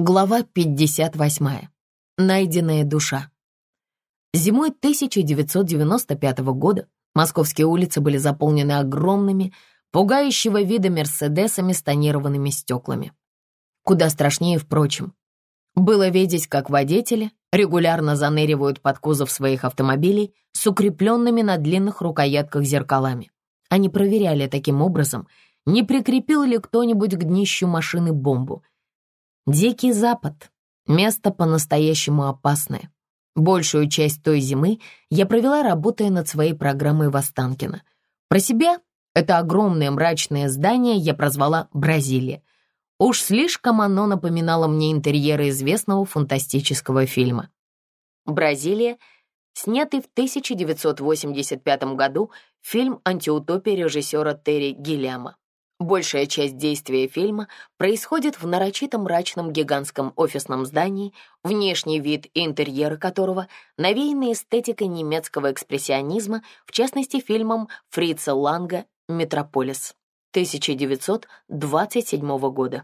Глава 58. Найденная душа. Зимой 1995 года московские улицы были заполнены огромными, пугающего вида мерседесами с тонированными стеклами. Куда страшнее, впрочем, было видеть, как водители регулярно заныривают под кузов своих автомобилей с укрепленными на длинных рукоятках зеркалами. Они проверяли таким образом, не прикрепил ли кто-нибудь к днищу машины бомбу — Дикий Запад — место по-настоящему опасное. Большую часть той зимы я провела, работая над своей программой в Останкино. Про себя это огромное мрачное здание я прозвала «Бразилия». Уж слишком оно напоминало мне интерьеры известного фантастического фильма. «Бразилия» — снятый в 1985 году фильм антиутопии режиссера Терри Гиллиама. Большая часть действия фильма происходит в нарочито мрачном гигантском офисном здании, внешний вид и интерьер которого навеяны эстетикой немецкого экспрессионизма, в частности фильмом Фрица Ланга «Метрополис» 1927 года.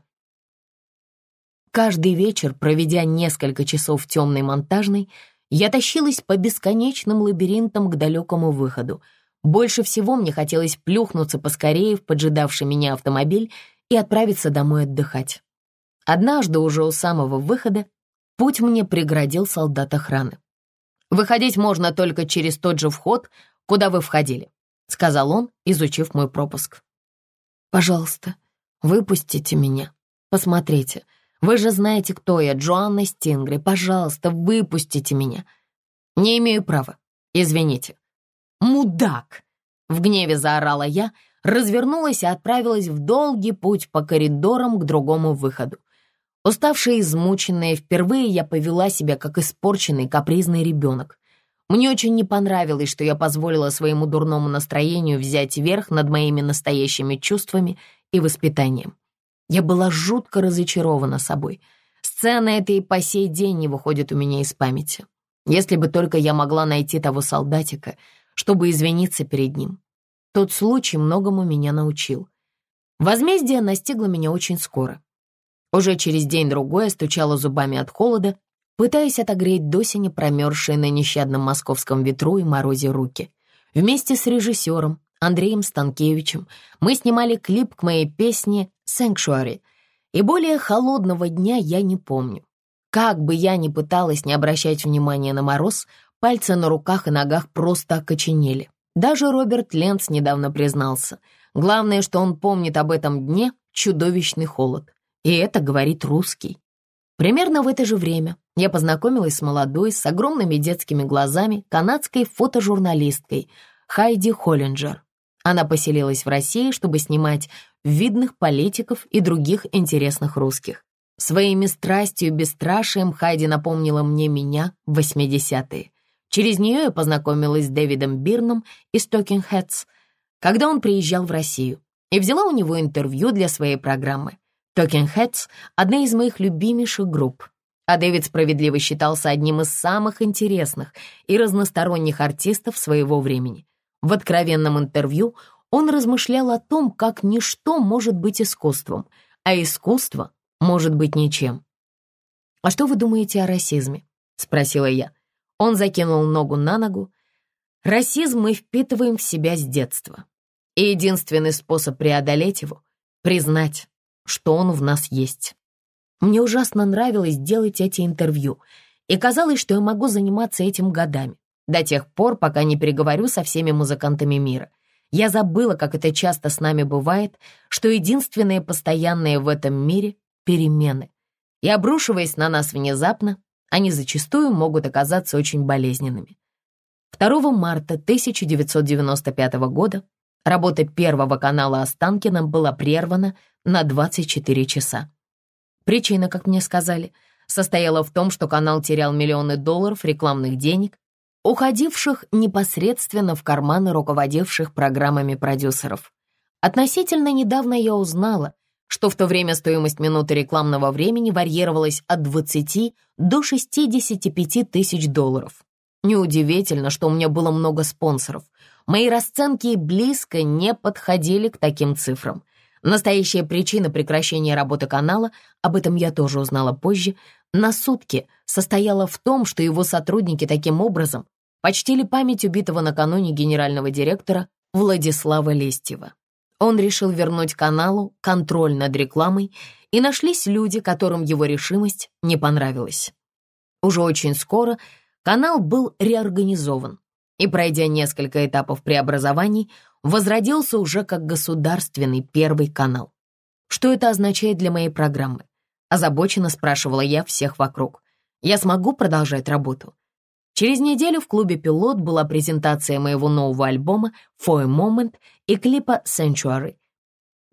Каждый вечер, проведя несколько часов в темной монтажной, я тащилась по бесконечным лабиринтам к далекому выходу — больше всего мне хотелось плюхнуться поскорее в поджидавший меня автомобиль и отправиться домой отдыхать. Однажды уже у самого выхода путь мне преградил солдат охраны. «Выходить можно только через тот же вход, куда вы входили», — сказал он, изучив мой пропуск. «Пожалуйста, выпустите меня. Посмотрите, вы же знаете, кто я, Джоанна Стингри. Пожалуйста, выпустите меня. Не имею права. Извините. «Мудак!» — в гневе заорала я, развернулась и отправилась в долгий путь по коридорам к другому выходу. Уставшая и измученная, впервые я повела себя как испорченный капризный ребенок. Мне очень не понравилось, что я позволила своему дурному настроению взять верх над моими настоящими чувствами и воспитанием. Я была жутко разочарована собой. Сцена эта и по сей день не выходит у меня из памяти. Если бы только я могла найти того солдатика, чтобы извиниться перед ним. Тот случай многому меня научил. Возмездие настигло меня очень скоро. Уже через день-другой я стучала зубами от холода, пытаясь отогреть до сени промерзшие на нещадном московском ветру и морозе руки. Вместе с режиссером Андреем Станкевичем мы снимали клип к моей песне «Sanctuary», и более холодного дня я не помню. Как бы я ни пыталась не обращать внимания на мороз, Пальцы на руках и ногах просто окоченели. Даже Роберт Ленц недавно признался. Главное, что он помнит об этом дне — чудовищный холод. И это говорит русский. Примерно в это же время я познакомилась с молодой, с огромными детскими глазами, канадской фотожурналисткой Хайди Холлинджер. Она поселилась в России, чтобы снимать видных политиков и других интересных русских. Своими страстью и бесстрашием Хайди напомнила мне меня в 80-е. Через нее я познакомилась с Дэвидом Бирном из Talking Heads, когда он приезжал в Россию, и взяла у него интервью для своей программы. Talking Heads — одна из моих любимейших групп, а Дэвид справедливо считался одним из самых интересных и разносторонних артистов своего времени. В откровенном интервью он размышлял о том, как ничто может быть искусством, а искусство может быть ничем. «А что вы думаете о расизме?» — спросила я. Он закинул ногу на ногу. Расизм мы впитываем в себя с детства. И единственный способ преодолеть его — признать, что он в нас есть. Мне ужасно нравилось делать эти интервью, и казалось, что я могу заниматься этим годами, до тех пор, пока не переговорю со всеми музыкантами мира. Я забыла, как это часто с нами бывает, что единственное постоянное в этом мире — перемены. И обрушиваясь на нас внезапно, они зачастую могут оказаться очень болезненными. 2 марта 1995 года работа Первого канала Останкино была прервана на 24 часа. Причина, как мне сказали, состояла в том, что канал терял миллионы долларов рекламных денег, уходивших непосредственно в карманы руководивших программами продюсеров. Относительно недавно я узнала, что в то время стоимость минуты рекламного времени варьировалась от 20 до 65 тысяч долларов. Неудивительно, что у меня было много спонсоров. Мои расценки близко не подходили к таким цифрам. Настоящая причина прекращения работы канала, об этом я тоже узнала позже, на сутки состояла в том, что его сотрудники таким образом почтили память убитого накануне генерального директора Владислава Лестьева. Он решил вернуть каналу контроль над рекламой, и нашлись люди, которым его решимость не понравилась. Уже очень скоро канал был реорганизован, и, пройдя несколько этапов преобразований, возродился уже как государственный первый канал. Что это означает для моей программы? Озабоченно спрашивала я всех вокруг. Я смогу продолжать работу? Через неделю в клубе «Пилот» была презентация моего нового альбома «For a Moment» и клипа «Sanctuary».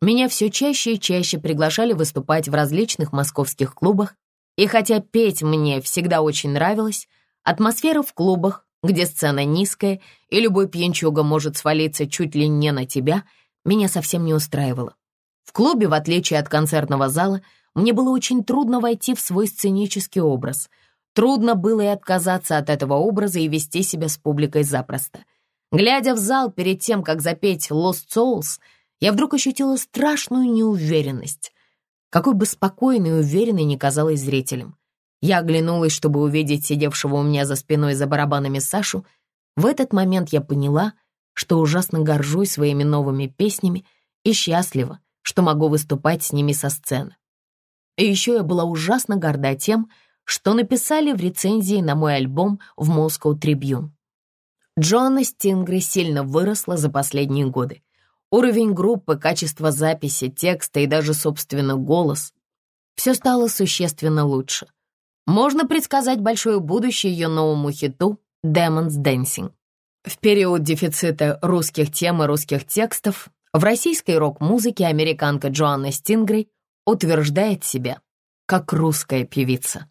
Меня все чаще и чаще приглашали выступать в различных московских клубах, и хотя петь мне всегда очень нравилось, атмосфера в клубах где сцена низкая, и любой пьянчуга может свалиться чуть ли не на тебя, меня совсем не устраивало. В клубе, в отличие от концертного зала, мне было очень трудно войти в свой сценический образ. Трудно было и отказаться от этого образа и вести себя с публикой запросто. Глядя в зал перед тем, как запеть «Lost Souls», я вдруг ощутила страшную неуверенность. Какой бы спокойной и уверенной ни казалась зрителям. Я оглянулась, чтобы увидеть сидевшего у меня за спиной за барабанами Сашу. В этот момент я поняла, что ужасно горжусь своими новыми песнями и счастлива, что могу выступать с ними со сцены. И еще я была ужасно горда тем, что написали в рецензии на мой альбом в Moscow Tribune. Джоанна Стингри сильно выросла за последние годы. Уровень группы, качество записи, текста и даже, собственно, голос — все стало существенно лучше — можно предсказать большое будущее ее новому хиту «Demons Dancing». В период дефицита русских тем и русских текстов в российской рок-музыке американка Джоанна Стингрей утверждает себя как русская певица.